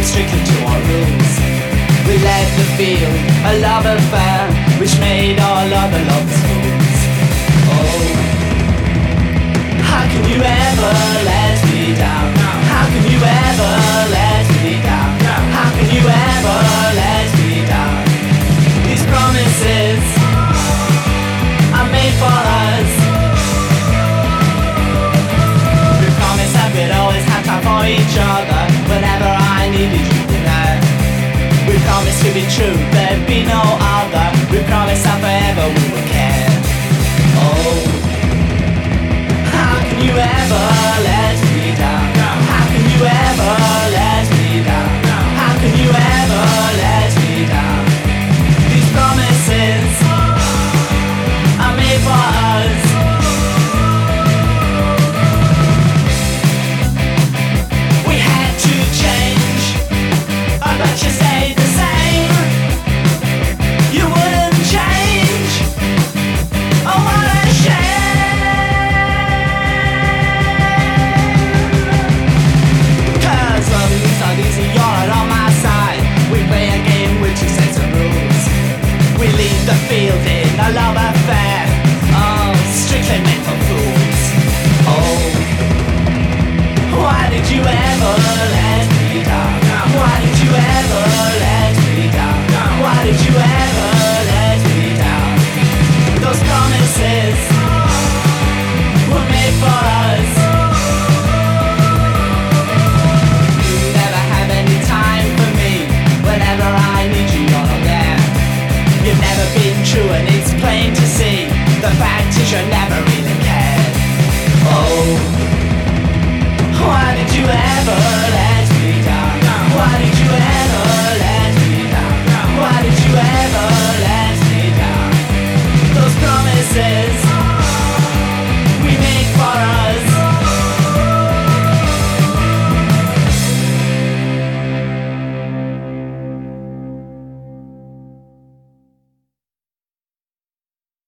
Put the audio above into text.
been stricken to our rules, We led the field, a love affair, which made our love a you ever let the field. I love it. future never really cared. Oh, why did you ever let